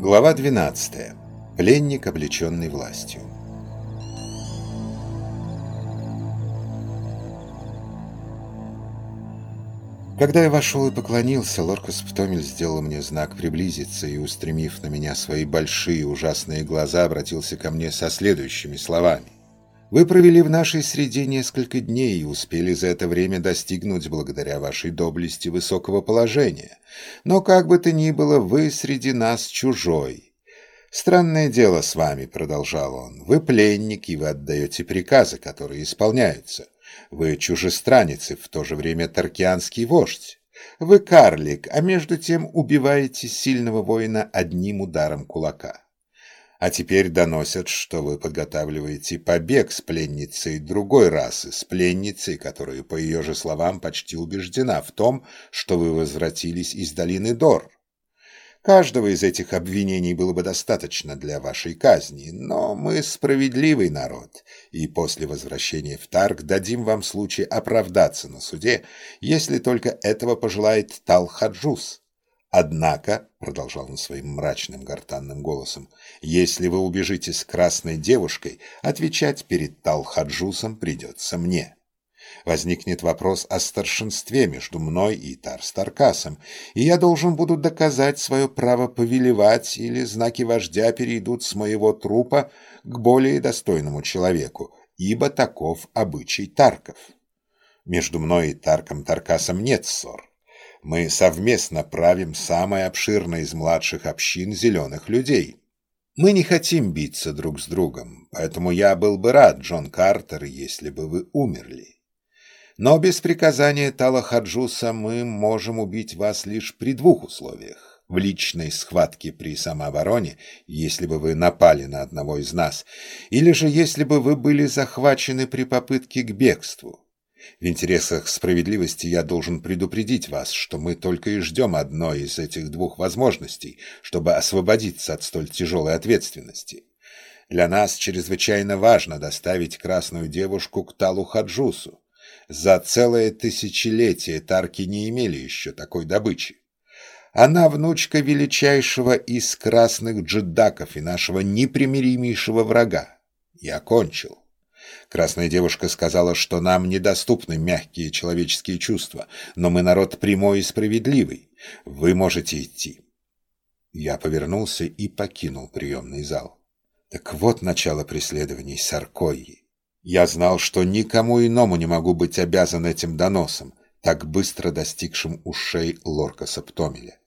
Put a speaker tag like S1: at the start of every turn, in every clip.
S1: Глава 12. Пленник, облеченный властью. Когда я вошел и поклонился, Лоркас Птомель сделал мне знак приблизиться и, устремив на меня свои большие ужасные глаза, обратился ко мне со следующими словами. Вы провели в нашей среде несколько дней и успели за это время достигнуть, благодаря вашей доблести, высокого положения. Но как бы то ни было, вы среди нас чужой. Странное дело с вами, продолжал он. Вы пленник, и вы отдаете приказы, которые исполняются. Вы чужестранец и в то же время таркианский вождь. Вы карлик, а между тем убиваете сильного воина одним ударом кулака. А теперь доносят, что вы подготавливаете побег с пленницей другой расы, с пленницей, которая, по ее же словам, почти убеждена в том, что вы возвратились из долины Дор. Каждого из этих обвинений было бы достаточно для вашей казни, но мы справедливый народ, и после возвращения в Тарк дадим вам случай оправдаться на суде, если только этого пожелает Талхаджус. Однако, — продолжал он своим мрачным гортанным голосом, — если вы убежите с красной девушкой, отвечать перед Талхаджусом придется мне. Возникнет вопрос о старшинстве между мной и Тарстаркасом, и я должен буду доказать свое право повелевать, или знаки вождя перейдут с моего трупа к более достойному человеку, ибо таков обычай Тарков. Между мной и Тарком Таркасом нет ссор мы совместно правим самой обширной из младших общин зеленых людей. Мы не хотим биться друг с другом, поэтому я был бы рад, Джон Картер, если бы вы умерли. Но без приказания Талахаджуса мы можем убить вас лишь при двух условиях. В личной схватке при самообороне, если бы вы напали на одного из нас, или же если бы вы были захвачены при попытке к бегству. В интересах справедливости я должен предупредить вас, что мы только и ждем одной из этих двух возможностей, чтобы освободиться от столь тяжелой ответственности. Для нас чрезвычайно важно доставить красную девушку к Талу Хаджусу. За целое тысячелетие тарки не имели еще такой добычи. Она внучка величайшего из красных джедаков и нашего непримиримейшего врага. Я кончил. Красная девушка сказала, что нам недоступны мягкие человеческие чувства, но мы народ прямой и справедливый. Вы можете идти. Я повернулся и покинул приемный зал. Так вот начало преследований Саркойи. Я знал, что никому иному не могу быть обязан этим доносом, так быстро достигшим ушей Лорка Саптомеля.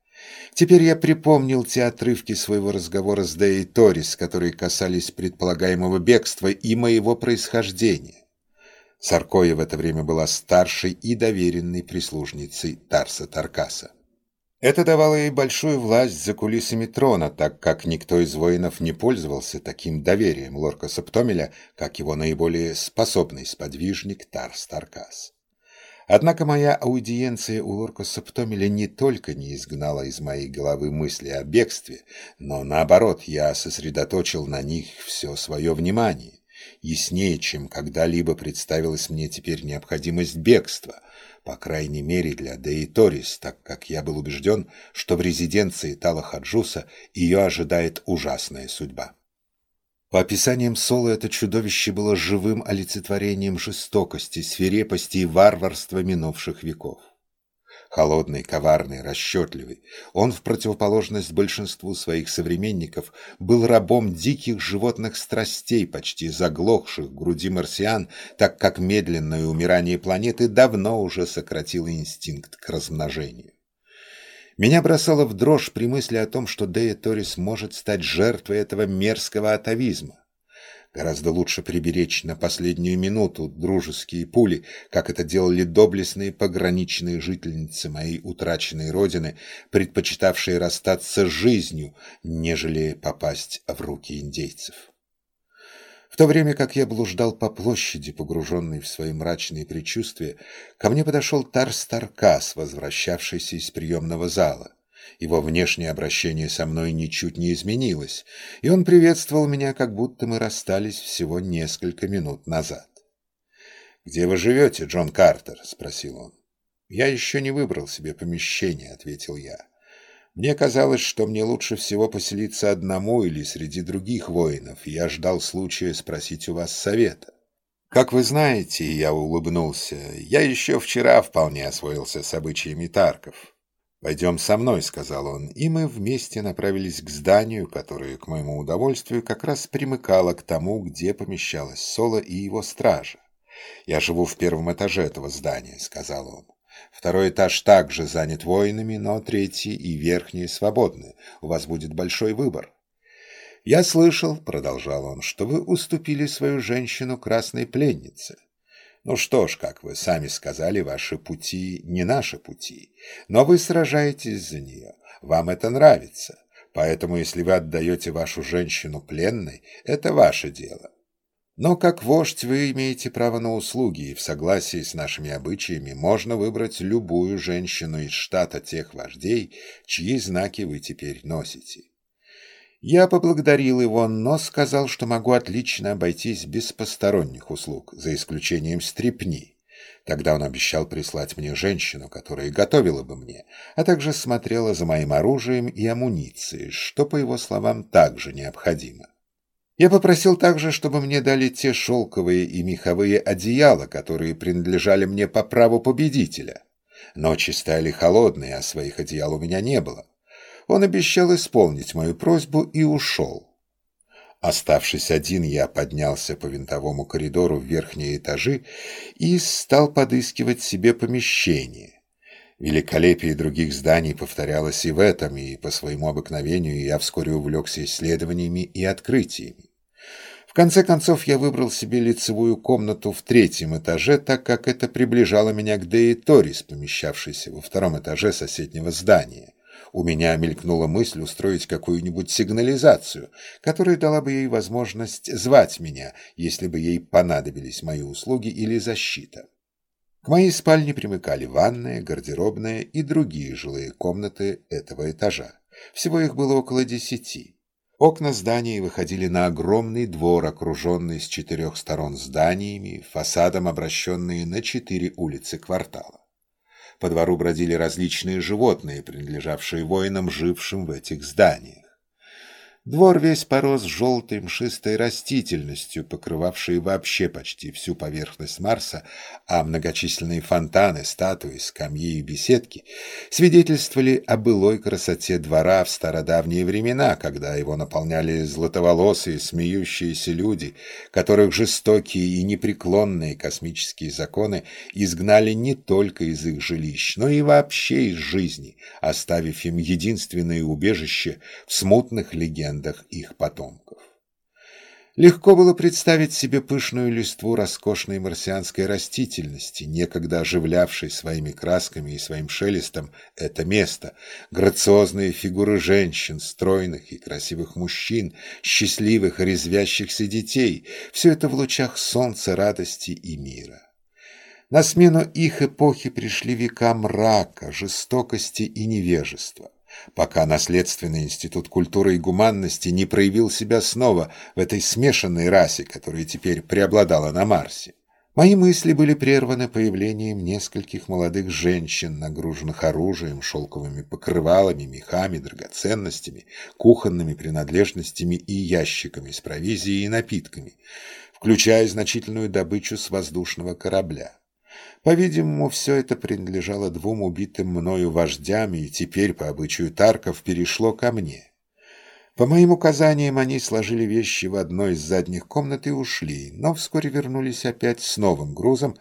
S1: Теперь я припомнил те отрывки своего разговора с Деей Торис, которые касались предполагаемого бегства и моего происхождения. Саркоя в это время была старшей и доверенной прислужницей Тарса Таркаса. Это давало ей большую власть за кулисами трона, так как никто из воинов не пользовался таким доверием Лорка Септомеля, как его наиболее способный сподвижник Тарс Таркас. Однако моя аудиенция у Лорка Септомеля не только не изгнала из моей головы мысли о бегстве, но наоборот, я сосредоточил на них все свое внимание. Яснее, чем когда-либо представилась мне теперь необходимость бегства, по крайней мере для Деиторис, так как я был убежден, что в резиденции Тала Хаджуса ее ожидает ужасная судьба. По описаниям Соло это чудовище было живым олицетворением жестокости, свирепости и варварства минувших веков. Холодный, коварный, расчетливый, он в противоположность большинству своих современников был рабом диких животных страстей, почти заглохших в груди марсиан, так как медленное умирание планеты давно уже сократило инстинкт к размножению. Меня бросало в дрожь при мысли о том, что Дея Торис может стать жертвой этого мерзкого атовизма. Гораздо лучше приберечь на последнюю минуту дружеские пули, как это делали доблестные пограничные жительницы моей утраченной родины, предпочитавшие расстаться с жизнью, нежели попасть в руки индейцев. В то время как я блуждал по площади, погруженный в свои мрачные предчувствия, ко мне подошел Тарс Таркас, возвращавшийся из приемного зала. Его внешнее обращение со мной ничуть не изменилось, и он приветствовал меня, как будто мы расстались всего несколько минут назад. «Где вы живете, Джон Картер?» — спросил он. «Я еще не выбрал себе помещение», — ответил я. Мне казалось, что мне лучше всего поселиться одному или среди других воинов, и я ждал случая спросить у вас совета. Как вы знаете, я улыбнулся, я еще вчера вполне освоился с обычаями тарков. «Пойдем со мной», — сказал он, и мы вместе направились к зданию, которое, к моему удовольствию, как раз примыкало к тому, где помещалась Соло и его стража. «Я живу в первом этаже этого здания», — сказал он. Второй этаж также занят воинами, но третий и верхний свободны. У вас будет большой выбор. «Я слышал», — продолжал он, — «что вы уступили свою женщину красной пленнице. Ну что ж, как вы сами сказали, ваши пути не наши пути, но вы сражаетесь за нее, вам это нравится, поэтому если вы отдаете вашу женщину пленной, это ваше дело. Но как вождь вы имеете право на услуги, и в согласии с нашими обычаями можно выбрать любую женщину из штата тех вождей, чьи знаки вы теперь носите. Я поблагодарил его, но сказал, что могу отлично обойтись без посторонних услуг, за исключением стрепни. Тогда он обещал прислать мне женщину, которая готовила бы мне, а также смотрела за моим оружием и амуницией, что, по его словам, также необходимо. Я попросил также, чтобы мне дали те шелковые и меховые одеяла, которые принадлежали мне по праву победителя. Ночи стали холодные, а своих одеял у меня не было. Он обещал исполнить мою просьбу и ушел. Оставшись один, я поднялся по винтовому коридору в верхние этажи и стал подыскивать себе помещение. Великолепие других зданий повторялось и в этом, и по своему обыкновению я вскоре увлекся исследованиями и открытиями. В конце концов, я выбрал себе лицевую комнату в третьем этаже, так как это приближало меня к Деи Торис, помещавшейся во втором этаже соседнего здания. У меня мелькнула мысль устроить какую-нибудь сигнализацию, которая дала бы ей возможность звать меня, если бы ей понадобились мои услуги или защита. К моей спальне примыкали ванная, гардеробная и другие жилые комнаты этого этажа. Всего их было около десяти. Окна зданий выходили на огромный двор, окруженный с четырех сторон зданиями, фасадом обращенные на четыре улицы квартала. По двору бродили различные животные, принадлежавшие воинам, жившим в этих зданиях. Двор весь порос желтой мшистой растительностью, покрывавшей вообще почти всю поверхность Марса, а многочисленные фонтаны, статуи, скамьи и беседки свидетельствовали о былой красоте двора в стародавние времена, когда его наполняли златоволосые, смеющиеся люди, которых жестокие и непреклонные космические законы изгнали не только из их жилищ, но и вообще из жизни, оставив им единственное убежище в смутных легендах легендах их потомков. Легко было представить себе пышную листву роскошной марсианской растительности, некогда оживлявшей своими красками и своим шелестом это место, грациозные фигуры женщин, стройных и красивых мужчин, счастливых и резвящихся детей, все это в лучах солнца, радости и мира. На смену их эпохи пришли века мрака, жестокости и невежества пока наследственный институт культуры и гуманности не проявил себя снова в этой смешанной расе, которая теперь преобладала на Марсе. Мои мысли были прерваны появлением нескольких молодых женщин, нагруженных оружием, шелковыми покрывалами, мехами, драгоценностями, кухонными принадлежностями и ящиками с провизией и напитками, включая значительную добычу с воздушного корабля. По-видимому, все это принадлежало двум убитым мною вождям и теперь, по обычаю Тарков, перешло ко мне. По моим указаниям, они сложили вещи в одной из задних комнат и ушли, но вскоре вернулись опять с новым грузом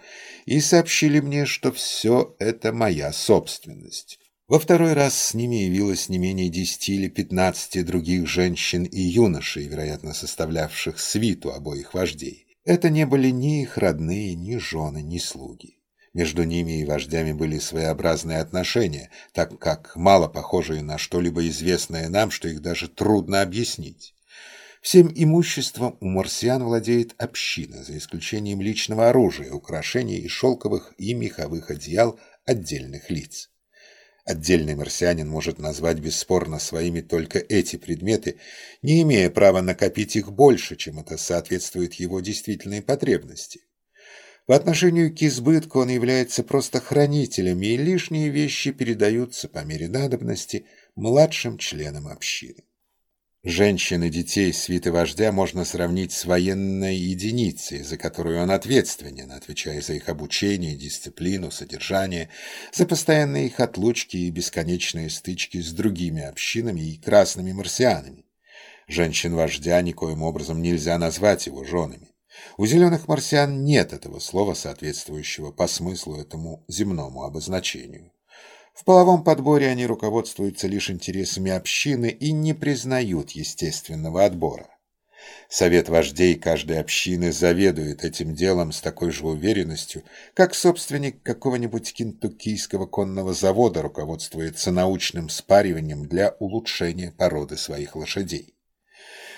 S1: и сообщили мне, что все это моя собственность. Во второй раз с ними явилось не менее десяти или пятнадцати других женщин и юношей, вероятно, составлявших свиту обоих вождей. Это не были ни их родные, ни жены, ни слуги. Между ними и вождями были своеобразные отношения, так как мало похожие на что-либо известное нам, что их даже трудно объяснить. Всем имуществом у марсиан владеет община, за исключением личного оружия, украшений и шелковых и меховых одеял отдельных лиц. Отдельный марсианин может назвать бесспорно своими только эти предметы, не имея права накопить их больше, чем это соответствует его действительной потребности. По отношению к избытку он является просто хранителем, и лишние вещи передаются по мере надобности младшим членом общины. Женщин и детей свиты вождя можно сравнить с военной единицей, за которую он ответственен, отвечая за их обучение, дисциплину, содержание, за постоянные их отлучки и бесконечные стычки с другими общинами и красными марсианами. Женщин-вождя никоим образом нельзя назвать его женами. У зеленых марсиан нет этого слова, соответствующего по смыслу этому земному обозначению. В половом подборе они руководствуются лишь интересами общины и не признают естественного отбора. Совет вождей каждой общины заведует этим делом с такой же уверенностью, как собственник какого-нибудь кентуккийского конного завода руководствуется научным спариванием для улучшения породы своих лошадей.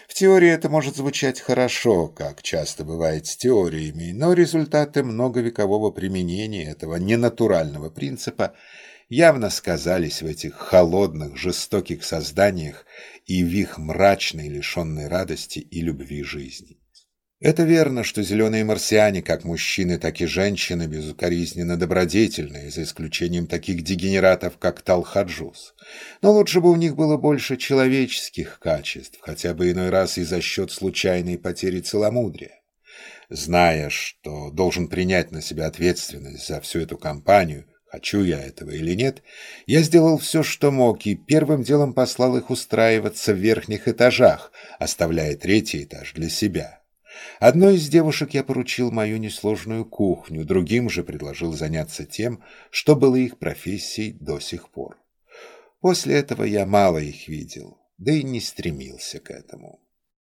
S1: В теории это может звучать хорошо, как часто бывает с теориями, но результаты многовекового применения этого ненатурального принципа явно сказались в этих холодных, жестоких созданиях и в их мрачной, лишенной радости и любви жизни. Это верно, что зеленые марсиане, как мужчины, так и женщины, безукоризненно добродетельные, за исключением таких дегенератов, как Талхаджус. Но лучше бы у них было больше человеческих качеств, хотя бы иной раз и за счет случайной потери целомудрия. Зная, что должен принять на себя ответственность за всю эту кампанию, Хочу я этого или нет, я сделал все, что мог, и первым делом послал их устраиваться в верхних этажах, оставляя третий этаж для себя. Одной из девушек я поручил мою несложную кухню, другим же предложил заняться тем, что было их профессией до сих пор. После этого я мало их видел, да и не стремился к этому.